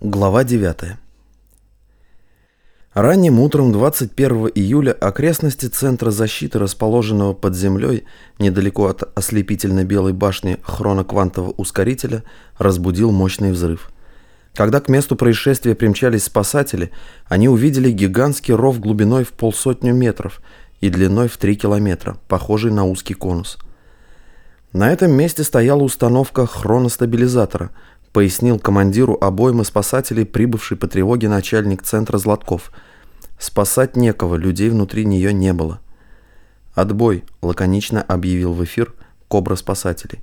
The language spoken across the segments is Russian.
Глава 9. Ранним утром 21 июля окрестности Центра защиты, расположенного под землей недалеко от ослепительно-белой башни хроноквантового ускорителя, разбудил мощный взрыв. Когда к месту происшествия примчались спасатели, они увидели гигантский ров глубиной в полсотню метров и длиной в 3 километра, похожий на узкий конус. На этом месте стояла установка хроностабилизатора – пояснил командиру обоймы спасателей, прибывший по тревоге начальник центра Златков. Спасать некого, людей внутри нее не было. «Отбой», — лаконично объявил в эфир Кобра спасателей.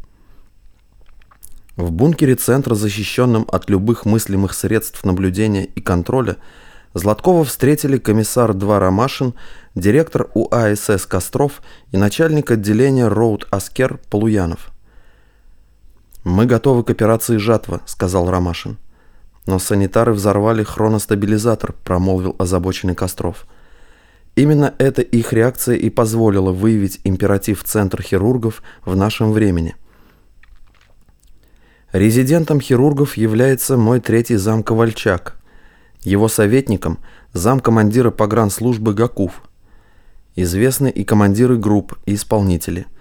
В бункере центра, защищенном от любых мыслимых средств наблюдения и контроля, Златкова встретили комиссар 2 Ромашин, директор УАСС Костров и начальник отделения Роуд Аскер Полуянов. «Мы готовы к операции «Жатва», — сказал Ромашин. «Но санитары взорвали хроностабилизатор», — промолвил озабоченный Костров. Именно эта их реакция и позволила выявить императив Центр хирургов в нашем времени. Резидентом хирургов является мой третий зам Ковальчак. Его советником – зам командира погранслужбы Гакув. Известны и командиры групп, и исполнители –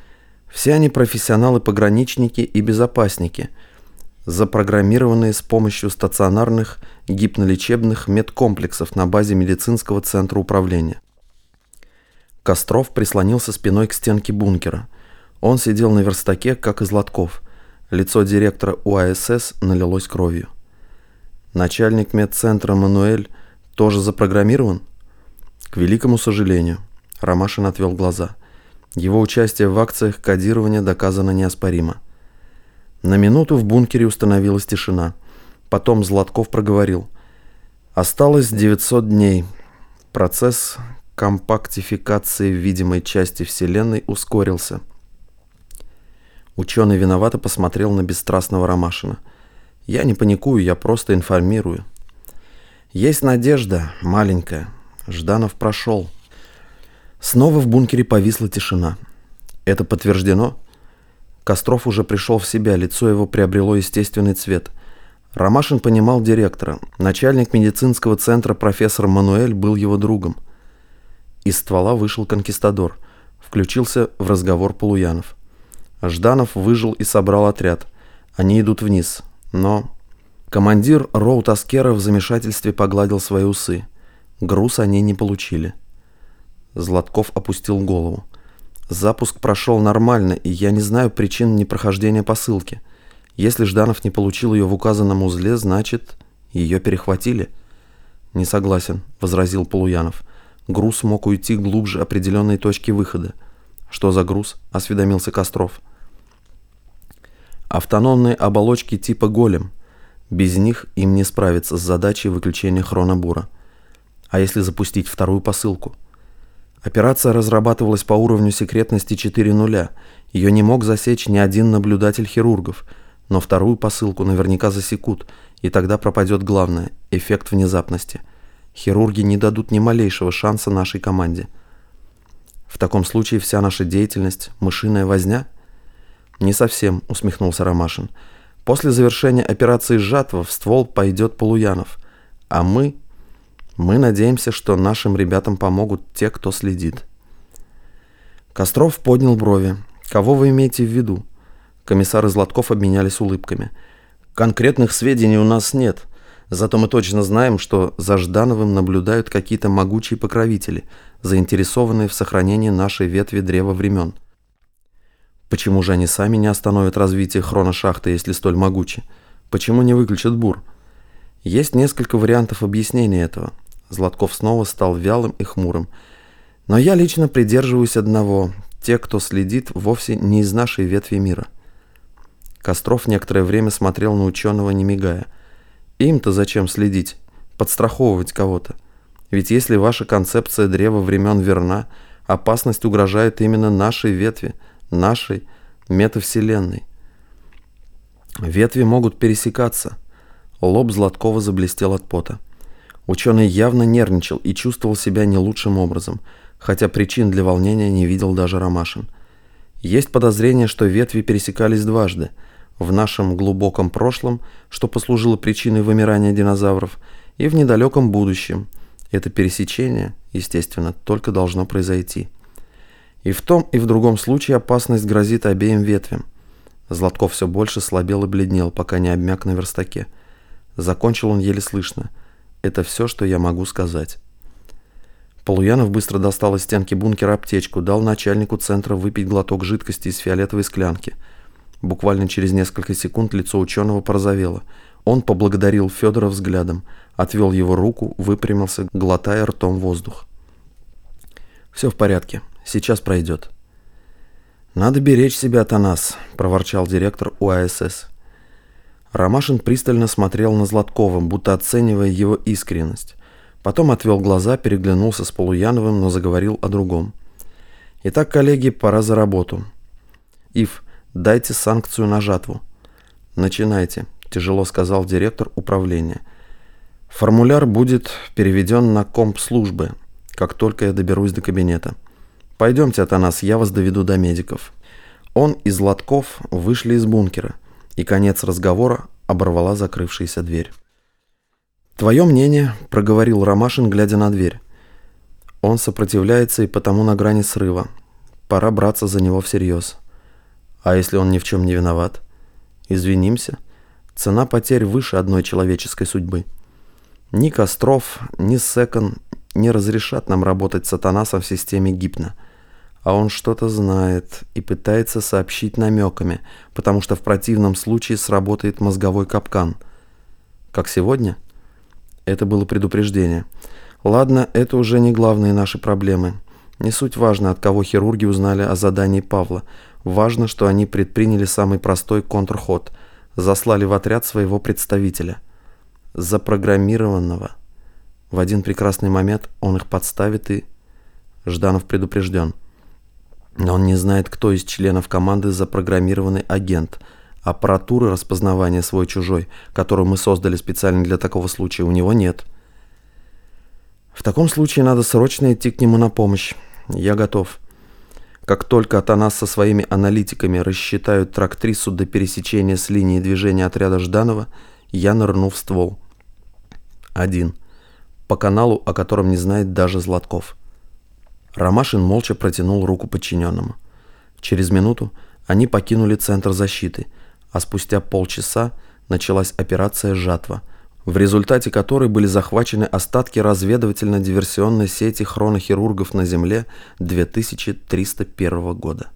все они профессионалы-пограничники и безопасники, запрограммированные с помощью стационарных гипнолечебных медкомплексов на базе медицинского центра управления. Костров прислонился спиной к стенке бункера. Он сидел на верстаке, как из лотков. Лицо директора УАСС налилось кровью. Начальник медцентра Мануэль тоже запрограммирован? К великому сожалению. Ромашин отвел глаза. Его участие в акциях кодирования доказано неоспоримо. На минуту в бункере установилась тишина. Потом Златков проговорил. Осталось 900 дней. Процесс компактификации видимой части Вселенной ускорился. Ученый виновато посмотрел на бесстрастного Ромашина. «Я не паникую, я просто информирую». «Есть надежда, маленькая. Жданов прошел». Снова в бункере повисла тишина. Это подтверждено? Костров уже пришел в себя, лицо его приобрело естественный цвет. Ромашин понимал директора. Начальник медицинского центра профессор Мануэль был его другом. Из ствола вышел конкистадор. Включился в разговор Полуянов. Жданов выжил и собрал отряд. Они идут вниз. Но... Командир Роут Аскера в замешательстве погладил свои усы. Груз они не получили. Златков опустил голову. Запуск прошел нормально, и я не знаю причин непрохождения посылки. Если Жданов не получил ее в указанном узле, значит, ее перехватили. Не согласен, возразил Полуянов. Груз мог уйти глубже определенной точки выхода. Что за груз? осведомился Костров. Автономные оболочки типа голем. Без них им не справиться с задачей выключения хронобура. А если запустить вторую посылку? Операция разрабатывалась по уровню секретности 4.0. Ее не мог засечь ни один наблюдатель хирургов, но вторую посылку наверняка засекут, и тогда пропадет главное – эффект внезапности. Хирурги не дадут ни малейшего шанса нашей команде. В таком случае вся наша деятельность – мышиная возня? Не совсем, усмехнулся Ромашин. После завершения операции «Жатва» в ствол пойдет Полуянов, а мы мы надеемся, что нашим ребятам помогут те, кто следит. Костров поднял брови. Кого вы имеете в виду? Комиссары Златков обменялись улыбками. Конкретных сведений у нас нет. Зато мы точно знаем, что за Ждановым наблюдают какие-то могучие покровители, заинтересованные в сохранении нашей ветви древа времен. Почему же они сами не остановят развитие хроношахты, если столь могучи? Почему не выключат бур? Есть несколько вариантов объяснения этого. Златков снова стал вялым и хмурым. Но я лично придерживаюсь одного. Те, кто следит, вовсе не из нашей ветви мира. Костров некоторое время смотрел на ученого, не мигая. Им-то зачем следить? Подстраховывать кого-то? Ведь если ваша концепция древа времен верна, опасность угрожает именно нашей ветви, нашей метавселенной. Ветви могут пересекаться. Лоб Златкова заблестел от пота. Ученый явно нервничал и чувствовал себя не лучшим образом, хотя причин для волнения не видел даже Ромашин. Есть подозрение, что ветви пересекались дважды. в нашем глубоком прошлом, что послужило причиной вымирания динозавров, и в недалеком будущем. Это пересечение, естественно, только должно произойти. И в том, и в другом случае опасность грозит обеим ветвям. Златков все больше слабел и бледнел, пока не обмяк на верстаке. Закончил он еле слышно. Это все, что я могу сказать. Полуянов быстро достал из стенки бункера аптечку, дал начальнику центра выпить глоток жидкости из фиолетовой склянки. Буквально через несколько секунд лицо ученого порозовело. Он поблагодарил Федора взглядом, отвел его руку, выпрямился, глотая ртом воздух. «Все в порядке. Сейчас пройдет». «Надо беречь себя, Атанас», – проворчал директор УАСС. Ромашин пристально смотрел на Златкова, будто оценивая его искренность. Потом отвел глаза, переглянулся с Полуяновым, но заговорил о другом. «Итак, коллеги, пора за работу. Ив, дайте санкцию на жатву». «Начинайте», – тяжело сказал директор управления. «Формуляр будет переведен на комп службы, как только я доберусь до кабинета». «Пойдемте, Атанас, я вас доведу до медиков». Он и Златков вышли из бункера, и конец разговора оборвала закрывшаяся дверь. «Твое мнение», — проговорил Ромашин, глядя на дверь. «Он сопротивляется и потому на грани срыва. Пора браться за него всерьез. А если он ни в чем не виноват? Извинимся. Цена потерь выше одной человеческой судьбы. Ни Костров, ни Секон не разрешат нам работать с Атанасом в системе Гипна а он что-то знает и пытается сообщить намеками, потому что в противном случае сработает мозговой капкан. Как сегодня? Это было предупреждение. Ладно, это уже не главные наши проблемы. Не суть важно, от кого хирурги узнали о задании Павла. Важно, что они предприняли самый простой контрход. Заслали в отряд своего представителя. Запрограммированного. В один прекрасный момент он их подставит и... Жданов предупрежден. Но он не знает, кто из членов команды запрограммированный агент. Аппаратуры распознавания свой-чужой, которую мы создали специально для такого случая, у него нет. В таком случае надо срочно идти к нему на помощь. Я готов. Как только Атанас со своими аналитиками рассчитают трактрису до пересечения с линией движения отряда Жданова, я нырну в ствол. Один. По каналу, о котором не знает даже Златков. Ромашин молча протянул руку подчиненному. Через минуту они покинули центр защиты, а спустя полчаса началась операция «Жатва», в результате которой были захвачены остатки разведывательно-диверсионной сети хронохирургов на Земле 2301 года.